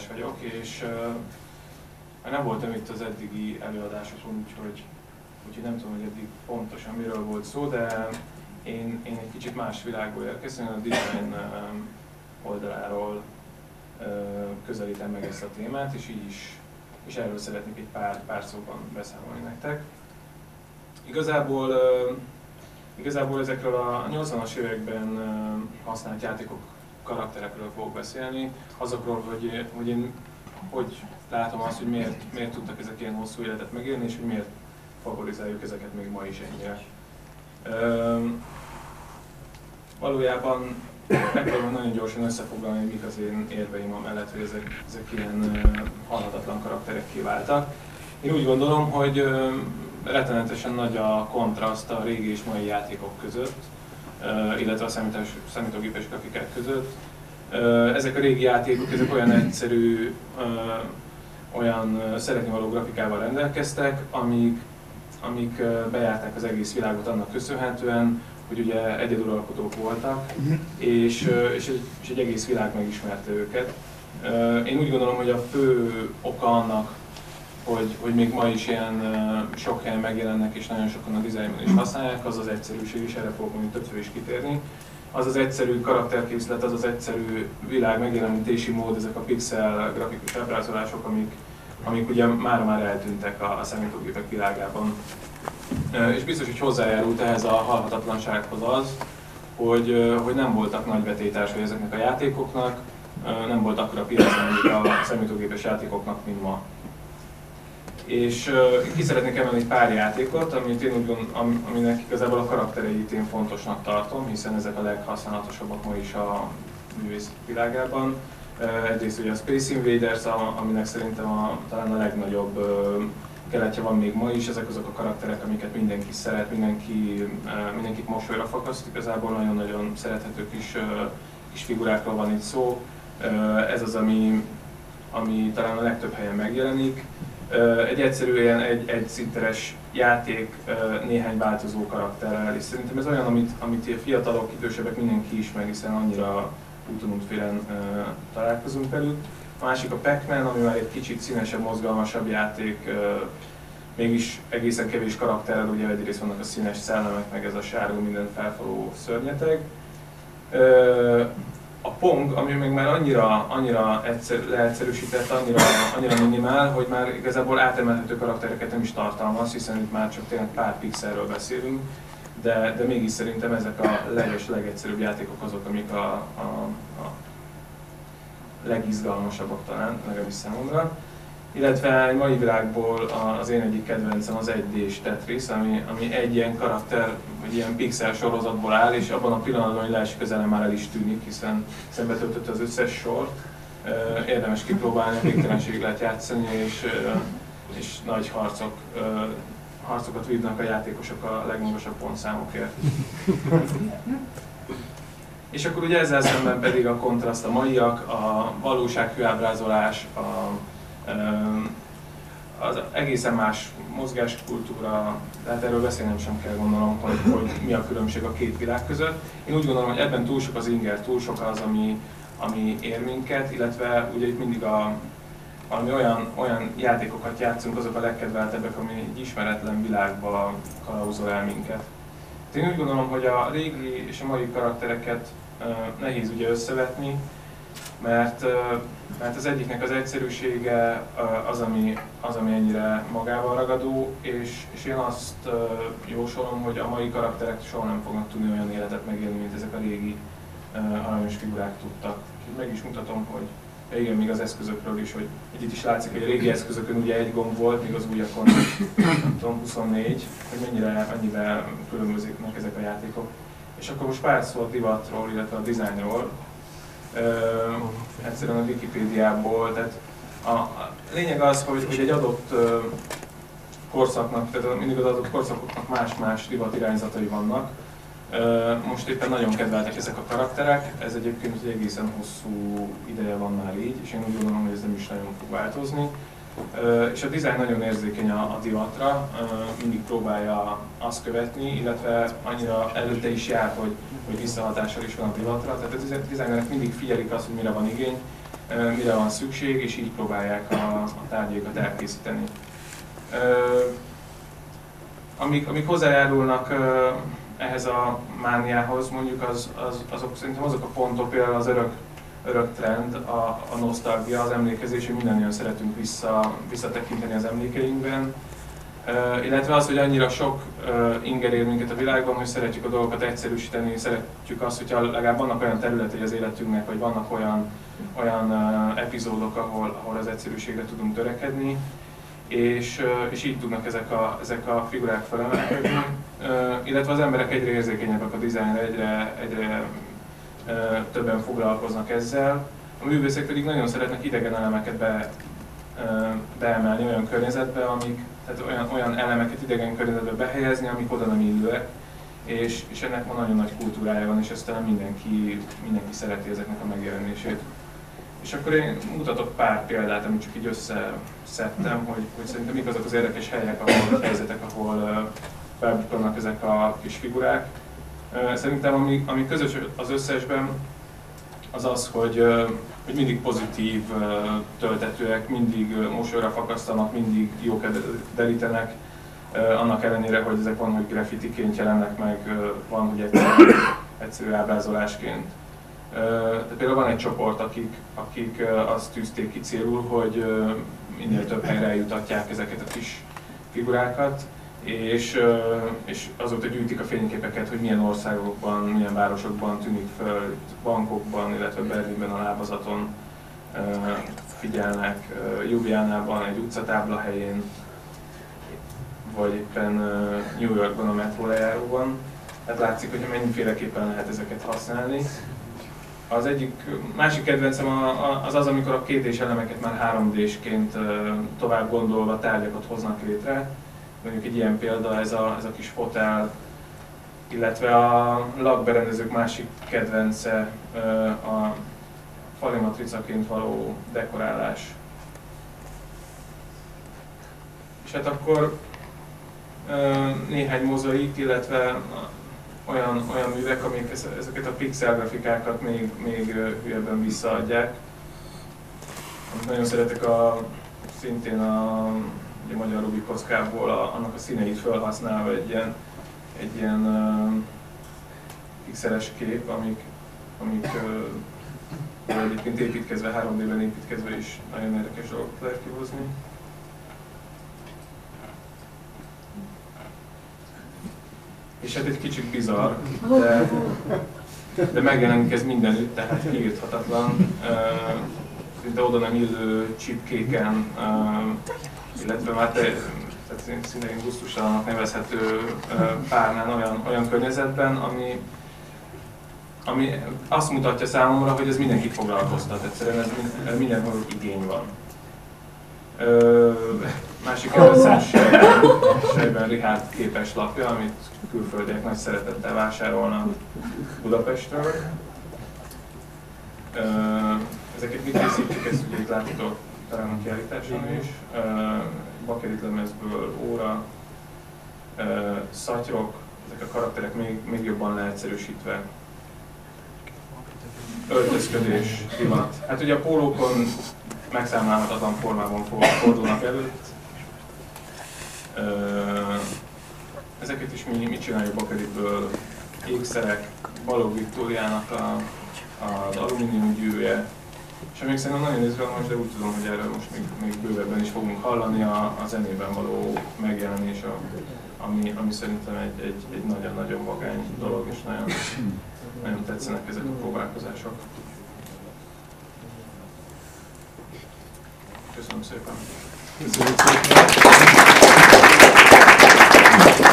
András vagyok, és uh, nem voltam itt az eddigi előadásokon, úgyhogy, úgyhogy nem tudom, hogy eddig pontosan miről volt szó, de én, én egy kicsit más világból érkeztem, a design oldaláról közelítem meg ezt a témát, és így is, és erről szeretnék egy pár, pár szóban beszámolni nektek. Igazából, igazából ezekről a 80-as években használt játékok karakterekről fogok beszélni, azokról, hogy, hogy én hogy látom azt, hogy miért, miért tudtak ezek ilyen hosszú életet megélni, és hogy miért favorizáljuk ezeket még ma is ennyire. valójában megpróbálom nagyon gyorsan összefoglalni, hogy mik az én érveim amellett, hogy ezek, ezek ilyen halhatatlan karakterek kiváltak. Én úgy gondolom, hogy rettenetesen nagy a kontraszt a régi és mai játékok között, illetve a számítás, számítógépes grafikák között. Ezek a régi játékok, ezek olyan egyszerű, olyan szeretni grafikával rendelkeztek, amik, amik bejárták az egész világot annak köszönhetően, hogy ugye egyeduralkodók voltak, és, és, egy, és egy egész világ megismerte őket. Én úgy gondolom, hogy a fő oka annak, hogy, hogy még ma is ilyen sok helyen megjelennek, és nagyon sokan a dizájnban is használják, az az egyszerűség, és erre fogok többször is kitérni. Az az egyszerű karakterkészlet, az az egyszerű világ megjelenítési mód, ezek a pixel grafikus ábrázolások, amik, amik ugye már már eltűntek a, a számítógépek világában. És biztos, hogy hozzájárult ehhez a halhatatlansághoz az, hogy, hogy nem voltak nagy betétásai ezeknek a játékoknak, nem volt akkora piac, a számítógépes játékoknak, mint ma. És ki szeretnék emelni pár játékot, amit én úgy gond, am, aminek igazából a karaktereit én fontosnak tartom, hiszen ezek a leghasználatosabbak ma is a művész világában. Egyrészt ugye a Space Invaders, aminek szerintem a, talán a legnagyobb keletje van még ma is, ezek azok a karakterek, amiket mindenki szeret, mindenki, mindenkit mosolyra fakaszt, igazából nagyon-nagyon szerethető kis, kis figurákról van itt szó. Ez az, ami, ami talán a legtöbb helyen megjelenik egy egyszerűen egy, egy szinteres játék néhány változó karakterrel, és szerintem ez olyan, amit, amit a fiatalok, idősebbek mindenki ismer, hiszen annyira úton útfélen találkozunk velük. A másik a Pac-Man, ami már egy kicsit színesebb, mozgalmasabb játék, mégis egészen kevés karakterrel, ugye egyrészt vannak a színes szellemek, meg ez a sárga minden felfaló szörnyeteg a Pong, ami még már annyira, annyira egyszer, leegyszerűsített, annyira, annyira minimál, hogy már igazából átemelhető karaktereket nem is tartalmaz, hiszen itt már csak tényleg pár pixelről beszélünk, de, de mégis szerintem ezek a leges, legegyszerűbb játékok azok, amik a, a, a legizgalmasabbak talán, legalábbis számomra. Illetve egy mai világból az én egyik kedvencem az 1D-s Tetris, ami, ami egy ilyen karakter, vagy ilyen pixel sorozatból áll, és abban a pillanatban, hogy leesik az már el is tűnik, hiszen szembe töltötte az összes sort. Érdemes kipróbálni, végtelenség lehet játszani, és, és nagy harcok, harcokat vívnak a játékosok a legmagasabb pontszámokért. És akkor ugye ezzel szemben pedig a kontraszt a maiak, a valósághű ábrázolás, a az egészen más mozgáskultúra, tehát erről beszélnem sem kell gondolom, hogy, hogy mi a különbség a két világ között. Én úgy gondolom, hogy ebben túl sok az inger, túl sok az, ami, ami ér minket, illetve ugye itt mindig a, valami olyan, olyan játékokat játszunk, azok a legkedveltebbek, ami egy ismeretlen világba kalauzol el minket. Én úgy gondolom, hogy a régi és a mai karaktereket uh, nehéz ugye összevetni, mert, mert az egyiknek az egyszerűsége az, ami, az, ami ennyire magával ragadó, és, és én azt jósolom, hogy a mai karakterek soha nem fognak tudni olyan életet megélni, mint ezek a régi aranyos figurák tudtak. És meg is mutatom, hogy igen, még az eszközökről is, hogy itt is látszik, hogy a régi eszközökön ugye egy gomb volt, míg az újakon nem tudom, 24, hogy mennyire, mennyire különbözők ezek a játékok. És akkor most pár szó a divatról, illetve a dizájnról egyszerűen a Wikipédiából. Tehát a, a lényeg az, hogy, hogy egy adott korszaknak, tehát mindig az adott korszakoknak más-más divatirányzatai vannak. Most éppen nagyon kedveltek ezek a karakterek, ez egyébként egy egészen hosszú ideje van már így, és én úgy gondolom, hogy ez nem is nagyon fog változni. És a dizájn nagyon érzékeny a, a divatra, mindig próbálja azt követni, illetve annyira előtte is jár, hogy, hogy visszahatással is van a divatra. Tehát a dizájnerek mindig figyelik azt, hogy mire van igény, mire van szükség, és így próbálják a, a tárgyaikat elkészíteni. Amik, amik hozzájárulnak ehhez a mániához, mondjuk az, az, azok szerintem azok a pontok, például az örök, örök trend, a, a nosztalgia, az emlékezés, hogy mindannyian szeretünk vissza, visszatekinteni az emlékeinkben, Uh, illetve az, hogy annyira sok uh, inger ér minket a világban, hogy szeretjük a dolgokat egyszerűsíteni, szeretjük azt, hogyha legalább vannak olyan területei az életünknek, vagy vannak olyan, olyan uh, epizódok, ahol, ahol az egyszerűségre tudunk törekedni, és, és így tudnak ezek a, ezek a figurák felemelkedni. Illetve az emberek egyre érzékenyebbek a dizájnra, egyre, egyre többen foglalkoznak ezzel. A művészek pedig nagyon szeretnek idegen elemeket be, beemelni olyan környezetbe, amik, tehát olyan, olyan elemeket idegen környezetbe behelyezni, amik oda nem illőek, és, és ennek van nagyon nagy kultúrája van, és ezt talán mindenki, mindenki szereti ezeknek a megjelenését. És akkor én mutatok pár példát, amit csak így összeszedtem, hogy, hogy szerintem mik azok az érdekes helyek, ahol helyzetek, ahol felbukkannak ezek a kis figurák. Szerintem ami, ami közös az összesben, az az, hogy, hogy mindig pozitív töltetőek, mindig mosolyra fakasztanak, mindig jókedvet derítenek, annak ellenére, hogy ezek van, hogy graffitiként jelennek meg, van, hogy egyszerű, egyszerű ábrázolásként. De például van egy csoport, akik, akik azt tűzték ki célul, hogy minél több helyre eljutatják ezeket a kis figurákat, és, és azóta gyűjtik a fényképeket, hogy milyen országokban, milyen városokban tűnik föl, bankokban, illetve Berlinben a lábazaton figyelnek, Ljubljánában egy utcatábla helyén, vagy éppen New Yorkban a metró lejáróban. Tehát látszik, hogy mennyiféleképpen lehet ezeket használni. Az egyik, másik kedvencem az az, amikor a két és elemeket már 3D-sként tovább gondolva tárgyakat hoznak létre mondjuk egy ilyen példa ez a, ez a kis fotel, illetve a lakberendezők másik kedvence a fali matricaként való dekorálás. És hát akkor néhány mozaik, illetve olyan, olyan művek, amik ezeket a pixel grafikákat még, még hülyebben visszaadják. nagyon szeretek a, szintén a ugye magyar Rubik kockából a, annak a színeit felhasználva egy ilyen, egy ilyen uh, pixeles kép, amik, amik uh, egyébként építkezve, 3D-ben építkezve is nagyon érdekes dolgokat lehet kihozni. És hát egy kicsit bizarr, de, de megjelenik ez mindenütt, tehát kiírthatatlan. De oda nem illő csipkéken illetve már te, tehát szintén gusztustalannak nevezhető párnán olyan, olyan környezetben, ami, ami azt mutatja számomra, hogy ez mindenkit foglalkoztat, egyszerűen ez, mindenhol igény van. Ö, másik kedvencem Sejben képes lapja, amit külföldiek nagy szeretettel vásárolnak Budapestről. Ö, ezeket mit készítjük, ezt ugye itt láthatok talán a kiállításon is. Bakerit lemezből óra, szatyrok, ezek a karakterek még, még jobban leegyszerűsítve. Öltözködés, divat. Hát ugye a pólókon megszámlálhatatlan formában fordulnak előtt. Ezeket is mi, mi csináljuk Bakeritből? Ékszerek, Balog Viktóriának a, az alumínium gyűrűje, és még szerintem nagyon izgalmas, de úgy tudom, hogy erről most még, még bővebben is fogunk hallani a, a zenében való megjelenés, a, ami, ami szerintem egy, egy, egy nagyon-nagyon vagány dolog, és nagyon, nagyon tetszenek ezek a próbálkozások. Köszönöm szépen! Köszönöm szépen!